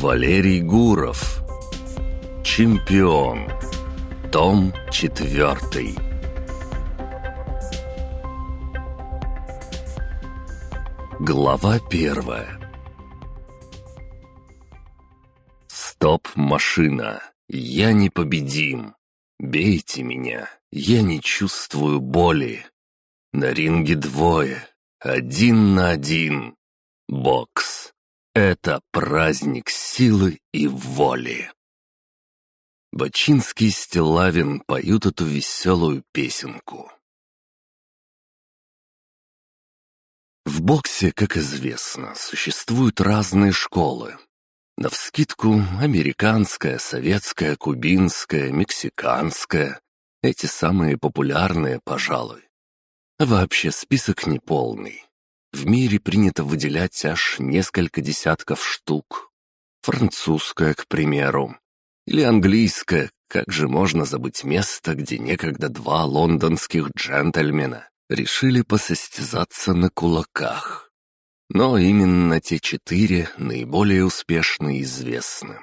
Валерий Гуров. Чемпион. Том четвертый. Глава первая. Стоп, машина. Я непобедим. Бейте меня. Я не чувствую боли. На ринге двое. Один на один. Бокс. Это праздник силы и воли. Бачинский и Стилавин поют эту веселую песенку. В боксе, как известно, существуют разные школы. Навскидку американская, советская, кубинская, мексиканская. Эти самые популярные, пожалуй. Вообще список неполный. В мире принято выделять аж несколько десятков штук. Французская, к примеру. Или английская. Как же можно забыть место, где некогда два лондонских джентльмена решили посостязаться на кулаках? Но именно те четыре наиболее успешно известны.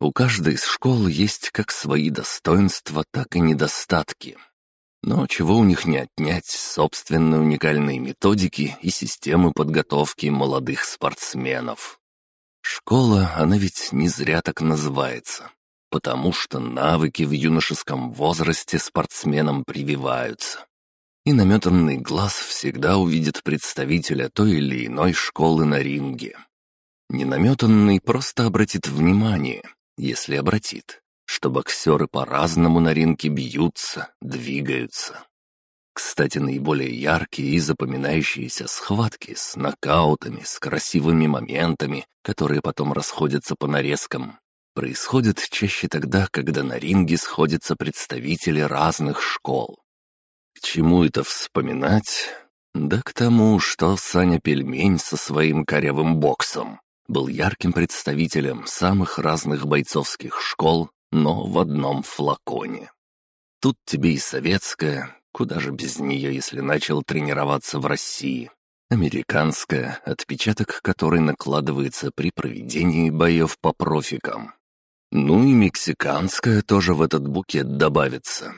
У каждой из школ есть как свои достоинства, так и недостатки. Но чего у них не отнять собственной уникальной методики и системы подготовки молодых спортсменов. Школа, она ведь не зря так называется, потому что навыки в юношеском возрасте спортсменам прививаются. И наметанный глаз всегда увидит представителя той или иной школы на ринге. Ненаметанный просто обратит внимание, если обратит что боксеры по-разному на ринге бьются, двигаются. Кстати, наиболее яркие и запоминающиеся схватки с нокаутами, с красивыми моментами, которые потом расходятся по нарезкам, происходят чаще тогда, когда на ринге сходятся представители разных школ. К чему это вспоминать? Да к тому, что Саня Пельмень со своим корявым боксом был ярким представителем самых разных бойцовских школ но в одном флаконе. Тут тебе и советская, куда же без нее, если начал тренироваться в России. Американская, отпечаток которой накладывается при проведении боев по профикам. Ну и мексиканская тоже в этот букет добавится.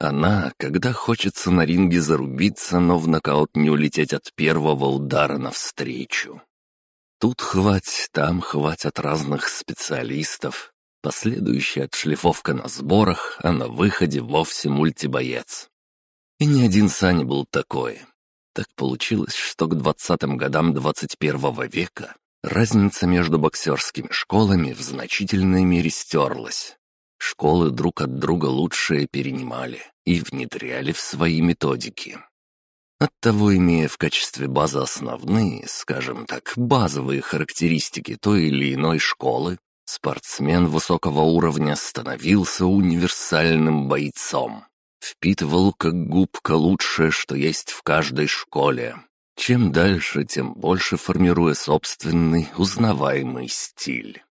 Она, когда хочется на ринге зарубиться, но в нокаут не улететь от первого удара навстречу. Тут хвать, там хвать от разных специалистов, Последующая отшлифовка на сборах, а на выходе вовсе мультибоец. И ни один Саня был такой. Так получилось, что к двадцатым годам двадцать первого века разница между боксерскими школами в значительной мере стерлась. Школы друг от друга лучшие перенимали и внедряли в свои методики. Оттого, имея в качестве базы основные, скажем так, базовые характеристики той или иной школы, Спортсмен высокого уровня становился универсальным бойцом. Впитывал как губка лучшее, что есть в каждой школе. Чем дальше, тем больше формируя собственный узнаваемый стиль.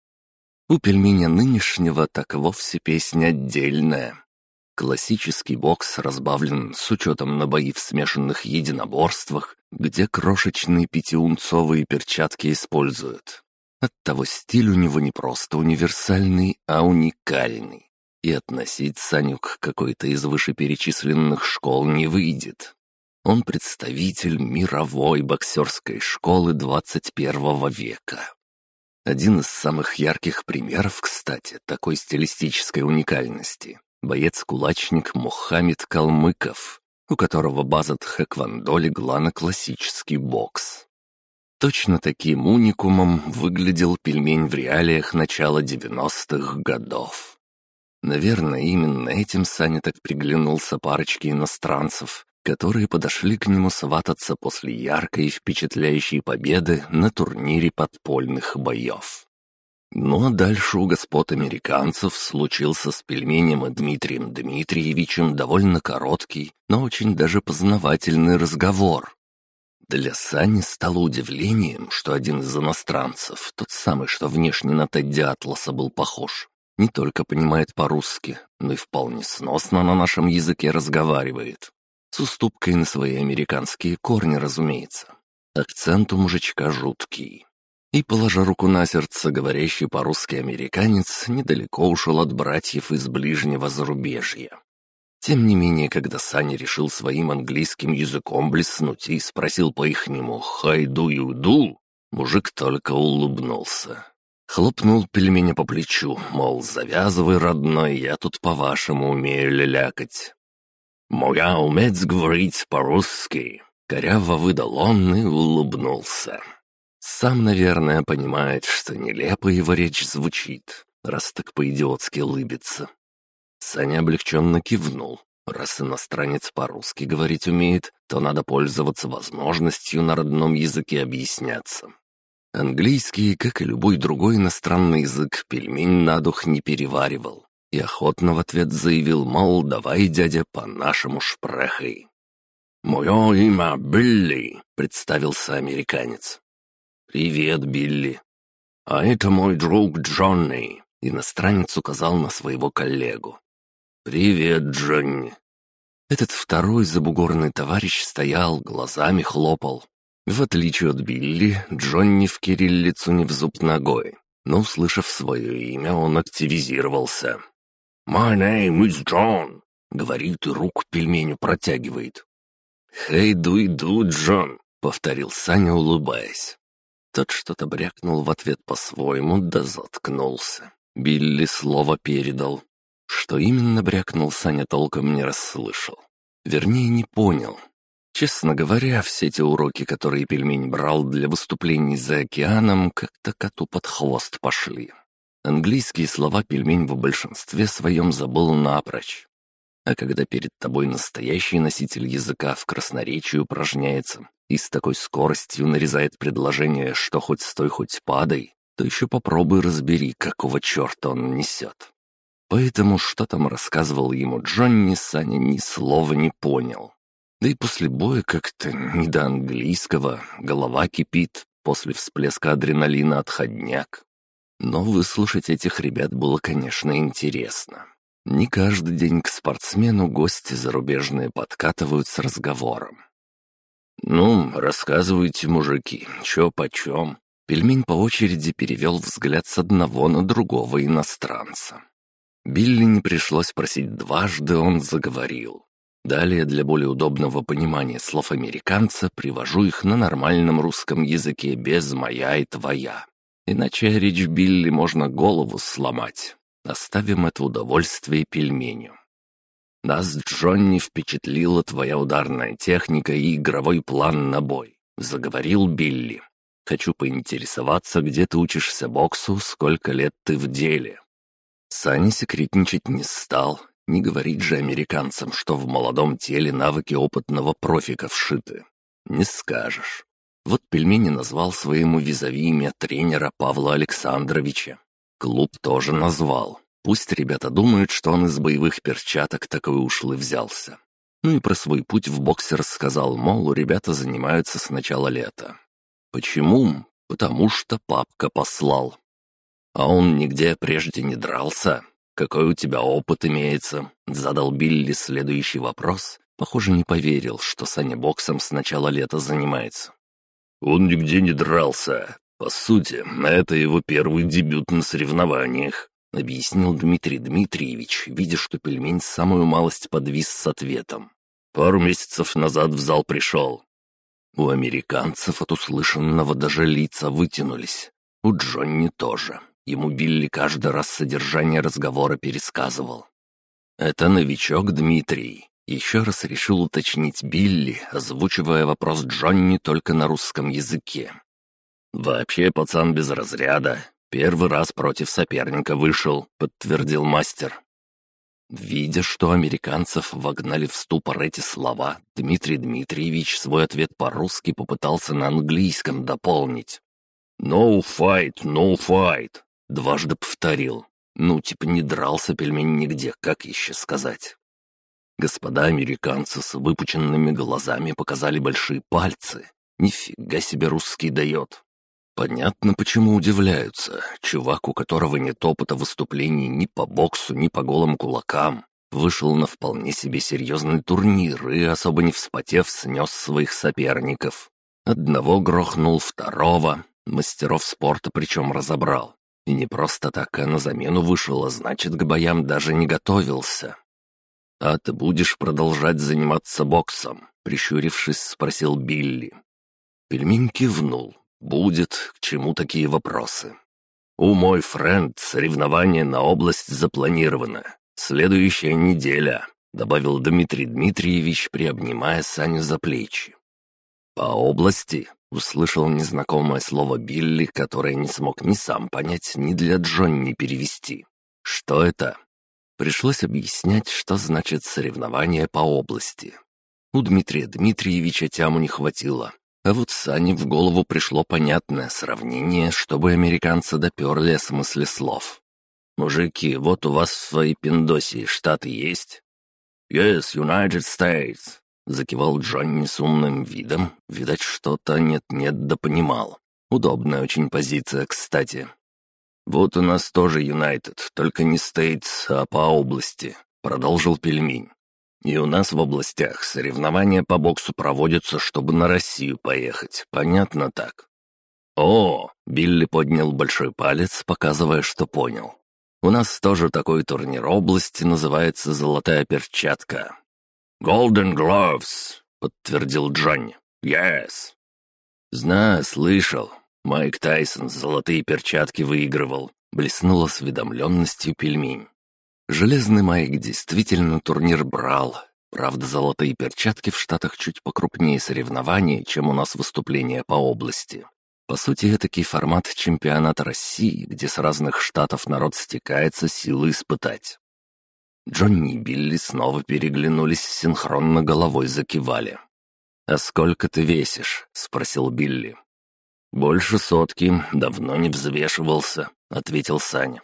У пельменя нынешнего так вовсе песня отдельная. Классический бокс разбавлен с учетом на бои в смешанных единоборствах, где крошечные пятиунцовые перчатки используют. Оттого стиль у него не просто универсальный, а уникальный. И относить Саню к какой-то из вышеперечисленных школ не выйдет. Он представитель мировой боксерской школы 21 века. Один из самых ярких примеров, кстати, такой стилистической уникальности — боец-кулачник Мухаммед Калмыков, у которого база тхэквондо легла на классический бокс. Точно таким уникумом выглядел пельмень в реалиях начала 90-х годов. Наверное, именно этим Саня так приглянулся парочке иностранцев, которые подошли к нему свататься после яркой и впечатляющей победы на турнире подпольных боев. Ну а дальше у господ американцев случился с пельменем и Дмитрием Дмитриевичем довольно короткий, но очень даже познавательный разговор, для Сани стало удивлением, что один из иностранцев, тот самый, что внешне на Тедди Атласа был похож, не только понимает по-русски, но и вполне сносно на нашем языке разговаривает. С уступкой на свои американские корни, разумеется. Акцент у мужичка жуткий. И, положа руку на сердце, говорящий по-русски американец недалеко ушел от братьев из ближнего зарубежья. Тем не менее, когда Саня решил своим английским языком блеснуть и спросил по-ихнему «Хайду юду», мужик только улыбнулся. Хлопнул пельменя по плечу, мол, завязывай, родной, я тут по-вашему умею лялякать. «Моя уметь говорить по-русски», — коряво выдал он и улыбнулся. Сам, наверное, понимает, что нелепо его речь звучит, раз так по-идиотски улыбится. Саня облегченно кивнул. Раз иностранец по-русски говорить умеет, то надо пользоваться возможностью на родном языке объясняться. Английский, как и любой другой иностранный язык, пельмень на дух не переваривал. И охотно в ответ заявил, мол, давай, дядя, по-нашему шпрехой. «Мое имя Билли», — представился американец. «Привет, Билли». «А это мой друг Джонни», — иностранец указал на своего коллегу. «Привет, Джонни». Этот второй забугорный товарищ стоял, глазами хлопал. В отличие от Билли, Джонни в кириллицу не в зуб ногой, но, услышав свое имя, он активизировался. «My name is John», — говорит и руку пельменю протягивает. «Хей, дуй-ду, Джон», — повторил Саня, улыбаясь. Тот что-то брякнул в ответ по-своему, да заткнулся. Билли слово передал. Что именно брякнул, Саня толком не расслышал. Вернее, не понял. Честно говоря, все эти уроки, которые пельмень брал для выступлений за океаном, как-то коту под хвост пошли. Английские слова пельмень в большинстве своем забыл напрочь. А когда перед тобой настоящий носитель языка в красноречии упражняется, и с такой скоростью нарезает предложение, что хоть стой, хоть падай, то еще попробуй разбери, какого черта он несет. Поэтому, что там рассказывал ему Джонни, Саня ни слова не понял. Да и после боя как-то не до английского, голова кипит, после всплеска адреналина отходняк. Но выслушать этих ребят было, конечно, интересно. Не каждый день к спортсмену гости зарубежные подкатывают с разговором. «Ну, рассказывайте, мужики, чё почем?» Пельмень по очереди перевел взгляд с одного на другого иностранца. Билли не пришлось просить дважды, он заговорил. Далее, для более удобного понимания слов американца, привожу их на нормальном русском языке без «моя» и «твоя». Иначе речь Билли можно голову сломать. Оставим это удовольствие пельменю. Нас, Джонни, впечатлила твоя ударная техника и игровой план на бой», — заговорил Билли. «Хочу поинтересоваться, где ты учишься боксу, сколько лет ты в деле». Саня секретничать не стал, не говорить же американцам, что в молодом теле навыки опытного профика вшиты. Не скажешь. Вот пельмени назвал своему визави имя тренера Павла Александровича. Клуб тоже назвал. Пусть ребята думают, что он из боевых перчаток такой ушлый взялся. Ну и про свой путь в боксе рассказал, мол, ребята занимаются с начала лета. Почему? Потому что папка послал. А он нигде прежде не дрался. Какой у тебя опыт имеется? Задал Билли следующий вопрос. Похоже, не поверил, что Саня боксом с начала лета занимается. Он нигде не дрался. По сути, это его первый дебют на соревнованиях. — объяснил Дмитрий Дмитриевич, видя, что пельмень самую малость подвис с ответом. «Пару месяцев назад в зал пришел». У американцев от услышанного даже лица вытянулись. У Джонни тоже. Ему Билли каждый раз содержание разговора пересказывал. «Это новичок Дмитрий», — еще раз решил уточнить Билли, озвучивая вопрос Джонни только на русском языке. «Вообще пацан без разряда, «Первый раз против соперника вышел», — подтвердил мастер. Видя, что американцев вогнали в ступор эти слова, Дмитрий Дмитриевич свой ответ по-русски попытался на английском дополнить. «No fight, no fight», — дважды повторил. Ну, типа не дрался пельмень нигде, как еще сказать. Господа американцы с выпученными глазами показали большие пальцы. Нифига себе русский дает. Понятно, почему удивляются. Чувак, у которого нет опыта выступлений ни по боксу, ни по голым кулакам, вышел на вполне себе серьезный турнир и, особо не вспотев, снес своих соперников. Одного грохнул, второго, Мастеров спорта причем разобрал. И не просто так, а на замену вышел, а значит, к боям даже не готовился. «А ты будешь продолжать заниматься боксом?» — прищурившись, спросил Билли. Пельмень кивнул. «Будет, к чему такие вопросы?» «У мой френд соревнование на область запланировано. Следующая неделя», — добавил Дмитрий Дмитриевич, приобнимая Саню за плечи. «По области?» — услышал незнакомое слово Билли, которое не смог ни сам понять, ни для Джонни перевести. «Что это?» Пришлось объяснять, что значит соревнование по области. У Дмитрия Дмитриевича тяму не хватило, а вот Сане в голову пришло понятное сравнение, чтобы американцы доперли о смысле слов. «Мужики, вот у вас в своей Пиндосии штаты есть?» «Yes, United States», — закивал Джонни с умным видом. Видать, что-то нет-нет да понимал. Удобная очень позиция, кстати. «Вот у нас тоже Юнайтед, только не Стейтс, а по области», — продолжил пельмень. «И у нас в областях соревнования по боксу проводятся, чтобы на Россию поехать. Понятно так?» «О!» — Билли поднял большой палец, показывая, что понял. «У нас тоже такой турнир области называется «Золотая перчатка». «Golden Gloves», — подтвердил Джонни. «Yes». «Знаю, слышал. Майк Тайсон золотые перчатки выигрывал, блеснул осведомленностью пельмень. Железный Майк действительно турнир брал. Правда, золотые перчатки в Штатах чуть покрупнее соревнований, чем у нас выступления по области. По сути, этакий формат чемпионата России, где с разных штатов народ стекается силы испытать. Джонни и Билли снова переглянулись, синхронно головой закивали. «А сколько ты весишь?» — спросил Билли. «Больше сотки, давно не взвешивался», — ответил Саня.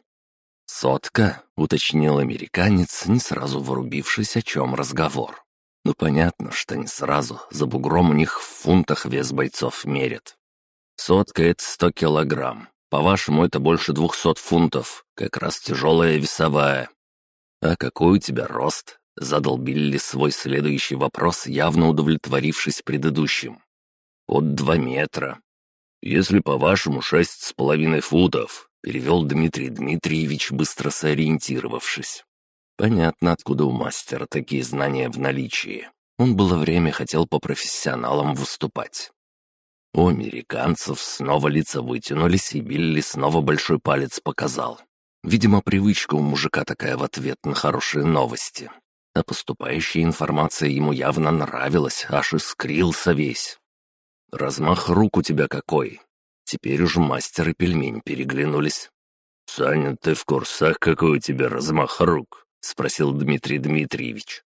«Сотка?» — уточнил американец, не сразу вырубившись, о чем разговор. «Ну, понятно, что не сразу, за бугром у них в фунтах вес бойцов мерят. Сотка — это сто килограмм, по-вашему, это больше двухсот фунтов, как раз тяжелая весовая. А какой у тебя рост?» — задал Билли свой следующий вопрос, явно удовлетворившись предыдущим. «От два метра», «Если, по-вашему, шесть с половиной футов», — перевел Дмитрий Дмитриевич, быстро сориентировавшись. Понятно, откуда у мастера такие знания в наличии. Он было время хотел по профессионалам выступать. У американцев снова лица вытянулись, и Билли снова большой палец показал. Видимо, привычка у мужика такая в ответ на хорошие новости. А поступающая информация ему явно нравилась, аж искрился весь. Размах рук у тебя какой!» Теперь уж мастер и пельмень переглянулись. «Саня, ты в курсах, какой у тебя размах рук?» — спросил Дмитрий Дмитриевич.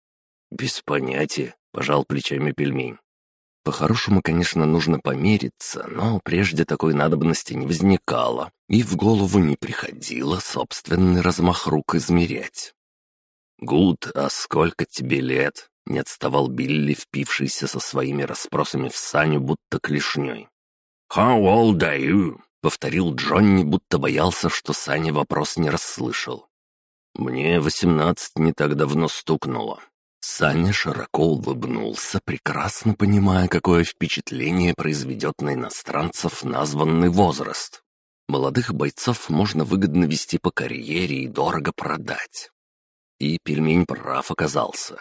«Без понятия», — пожал плечами пельмень. По-хорошему, конечно, нужно помериться, но прежде такой надобности не возникало, и в голову не приходило собственный размах рук измерять. «Гуд, а сколько тебе лет?» Не отставал Билли, впившийся со своими расспросами в Саню, будто клешней. «How old are you?» — повторил Джонни, будто боялся, что Саня вопрос не расслышал. «Мне восемнадцать не так давно стукнуло». Саня широко улыбнулся, прекрасно понимая, какое впечатление произведет на иностранцев названный возраст. Молодых бойцов можно выгодно вести по карьере и дорого продать. И пельмень прав оказался.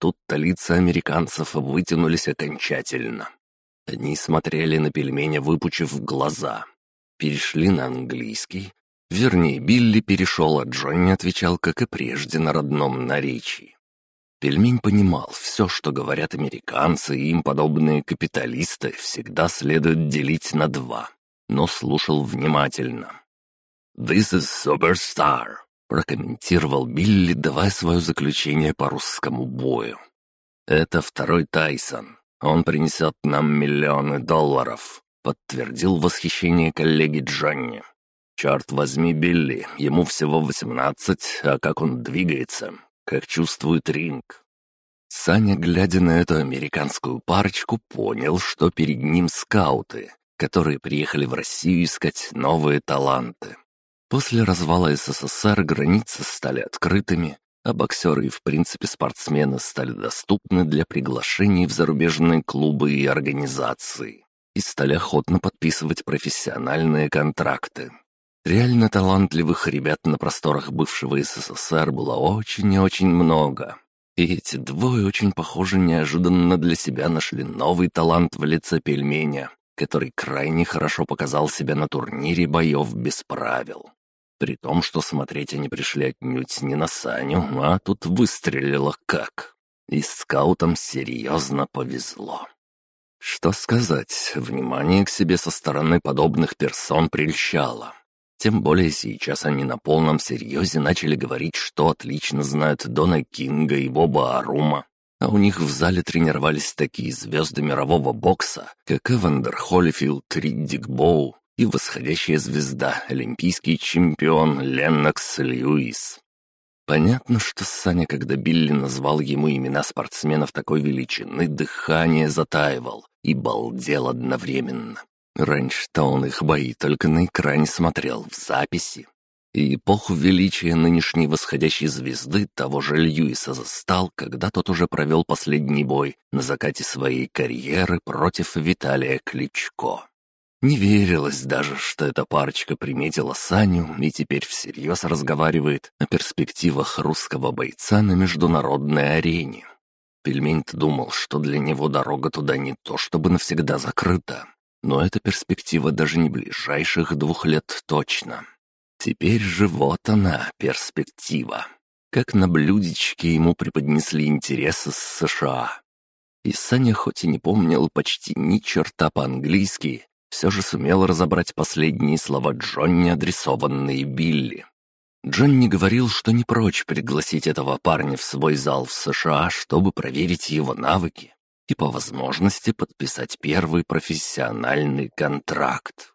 Тут-то лица американцев вытянулись окончательно. Они смотрели на пельменя, выпучив глаза. Перешли на английский. Вернее, Билли перешел, а Джонни отвечал, как и прежде, на родном наречии. Пельмень понимал, все, что говорят американцы и им подобные капиталисты, всегда следует делить на два, но слушал внимательно. «This is superstar», прокомментировал Билли, давая свое заключение по русскому бою. «Это второй Тайсон. Он принесет нам миллионы долларов», — подтвердил восхищение коллеги Джонни. «Черт возьми, Билли, ему всего восемнадцать, а как он двигается, как чувствует ринг». Саня, глядя на эту американскую парочку, понял, что перед ним скауты, которые приехали в Россию искать новые таланты. После развала СССР границы стали открытыми, а боксеры и, в принципе, спортсмены стали доступны для приглашений в зарубежные клубы и организации. и стали охотно подписывать профессиональные контракты. Реально талантливых ребят на просторах бывшего СССР было очень и очень много. И эти двое очень похоже неожиданно для себя нашли новый талант в лице пельменя, который крайне хорошо показал себя на турнире боев без правил. При том, что смотреть они пришли отнюдь не на Саню, а тут выстрелило как. И скаутам серьезно повезло. Что сказать, внимание к себе со стороны подобных персон прельщало. Тем более сейчас они на полном серьезе начали говорить, что отлично знают Дона Кинга и Боба Арума. А у них в зале тренировались такие звезды мирового бокса, как Эвандер Холлифилд, Риддик Боу и восходящая звезда, олимпийский чемпион Леннокс Льюис. Понятно, что Саня, когда Билли назвал ему имена спортсменов такой величины, дыхание затаивал и балдел одновременно. Раньше-то он их бои только на экране смотрел, в записи. И эпоху величия нынешней восходящей звезды того же Льюиса застал, когда тот уже провел последний бой на закате своей карьеры против Виталия Кличко. Не верилось даже, что эта парочка приметила Саню и теперь всерьез разговаривает о перспективах русского бойца на международной арене. пельмень думал, что для него дорога туда не то чтобы навсегда закрыта, но эта перспектива даже не ближайших двух лет точно. Теперь же вот она, перспектива. Как на блюдечке ему преподнесли интересы с США. И Саня хоть и не помнил почти ни черта по-английски, все же сумел разобрать последние слова Джонни, адресованные Билли. Джонни говорил, что не прочь пригласить этого парня в свой зал в США, чтобы проверить его навыки и по возможности подписать первый профессиональный контракт.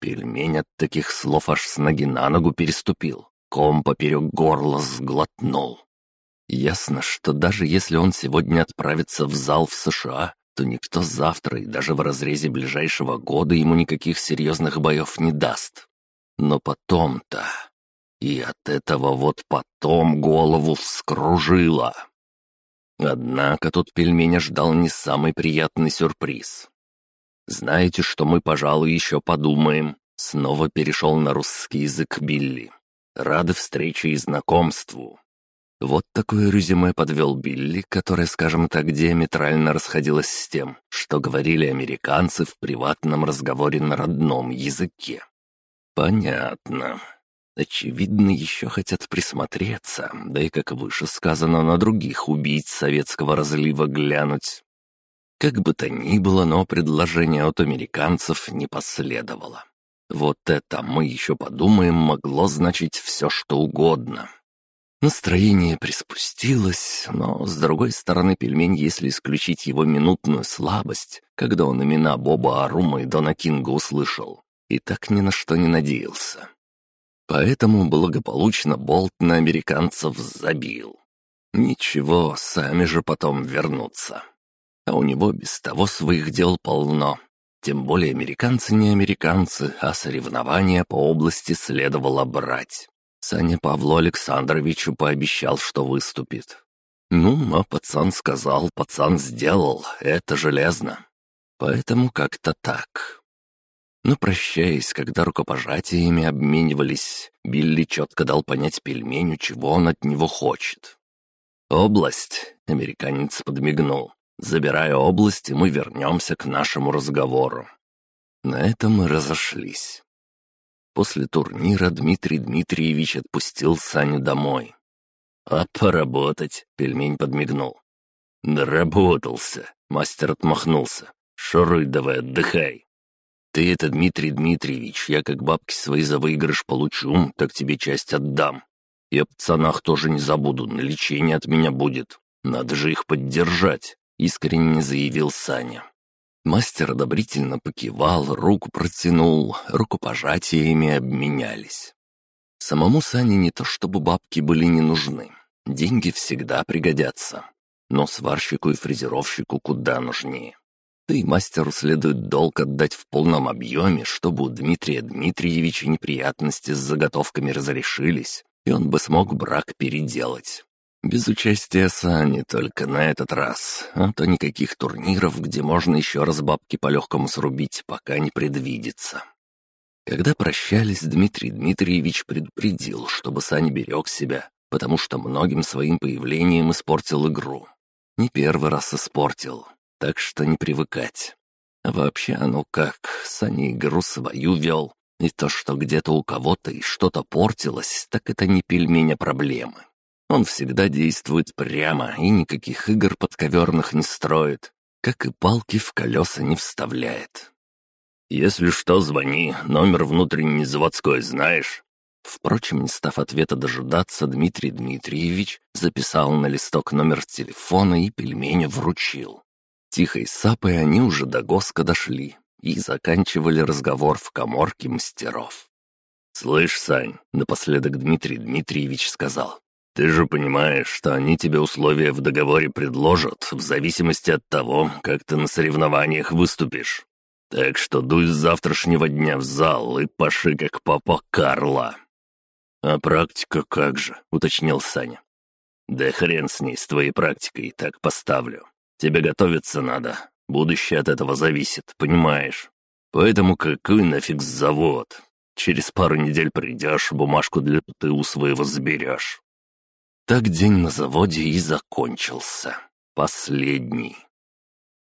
Пельмень от таких слов аж с ноги на ногу переступил, ком поперек горла сглотнул. Ясно, что даже если он сегодня отправится в зал в США, то никто завтра и даже в разрезе ближайшего года ему никаких серьезных боев не даст. Но потом-то... И от этого вот потом голову вскружило. Однако тут пельменя ждал не самый приятный сюрприз. «Знаете, что мы, пожалуй, еще подумаем?» Снова перешел на русский язык Билли. «Рады встрече и знакомству. Вот такое резюме подвел Билли, которое, скажем так, диаметрально расходилось с тем, что говорили американцы в приватном разговоре на родном языке. «Понятно. Очевидно, еще хотят присмотреться, да и, как выше сказано, на других убийц советского разлива глянуть. Как бы то ни было, но предложение от американцев не последовало. Вот это мы еще подумаем могло значить все, что угодно. Настроение приспустилось, но, с другой стороны, пельмень, если исключить его минутную слабость, когда он имена Боба Арума и Дона Кинга услышал, и так ни на что не надеялся. Поэтому благополучно болт на американцев забил. Ничего, сами же потом вернутся. А у него без того своих дел полно. Тем более американцы не американцы, а соревнования по области следовало брать. Саня Павлу Александровичу пообещал, что выступит. Ну, а пацан сказал, пацан сделал, это железно. Поэтому как-то так. Но прощаясь, когда рукопожатиями обменивались, Билли четко дал понять пельменю, чего он от него хочет. «Область», — американец подмигнул, — «забирая область, и мы вернемся к нашему разговору». На этом мы разошлись. После турнира Дмитрий Дмитриевич отпустил Саню домой. «А поработать?» — пельмень подмигнул. «Доработался», — мастер отмахнулся. «Шуруй давай, отдыхай». «Ты это, Дмитрий Дмитриевич, я как бабки свои за выигрыш получу, так тебе часть отдам. И о пацанах тоже не забуду, на лечение от меня будет. Надо же их поддержать», — искренне заявил Саня. Мастер одобрительно покивал, руку протянул, рукопожатиями обменялись. Самому Сане не то чтобы бабки были не нужны. Деньги всегда пригодятся. Но сварщику и фрезеровщику куда нужнее. Да и мастеру следует долг отдать в полном объеме, чтобы у Дмитрия Дмитриевича неприятности с заготовками разрешились, и он бы смог брак переделать. Без участия Сани только на этот раз, а то никаких турниров, где можно еще раз бабки по-легкому срубить, пока не предвидится. Когда прощались, Дмитрий Дмитриевич предупредил, чтобы Саня берег себя, потому что многим своим появлением испортил игру. Не первый раз испортил, так что не привыкать. А вообще, ну как, Саня игру свою вел, и то, что где-то у кого-то и что-то портилось, так это не пельменя проблемы. Он всегда действует прямо и никаких игр подковерных не строит, как и палки в колеса не вставляет. «Если что, звони, номер внутренний заводской знаешь?» Впрочем, не став ответа дожидаться, Дмитрий Дмитриевич записал на листок номер телефона и пельменя вручил. Тихой сапой они уже до Госка дошли и заканчивали разговор в коморке мастеров. «Слышь, Сань», — напоследок Дмитрий Дмитриевич сказал, «ты же понимаешь, что они тебе условия в договоре предложат в зависимости от того, как ты на соревнованиях выступишь. Так что дуй с завтрашнего дня в зал и паши как папа Карла». «А практика как же?» — уточнил Саня. «Да хрен с ней, с твоей практикой, так поставлю. Тебе готовиться надо. Будущее от этого зависит, понимаешь? Поэтому какой нафиг завод? Через пару недель придешь, бумажку для ты у своего заберешь». Так день на заводе и закончился. Последний.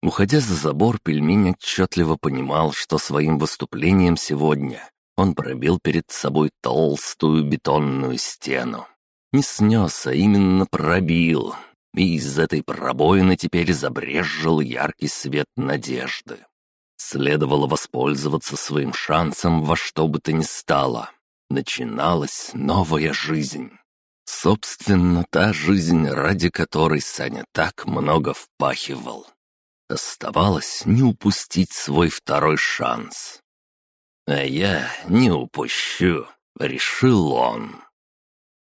Уходя за забор, пельмень отчетливо понимал, что своим выступлением сегодня он пробил перед собой толстую бетонную стену. Не снес, а именно пробил. И из этой пробоины теперь забрезжил яркий свет надежды. Следовало воспользоваться своим шансом во что бы то ни стало. Начиналась новая жизнь. Собственно, та жизнь, ради которой Саня так много впахивал. Оставалось не упустить свой второй шанс. «А я не упущу», — решил он.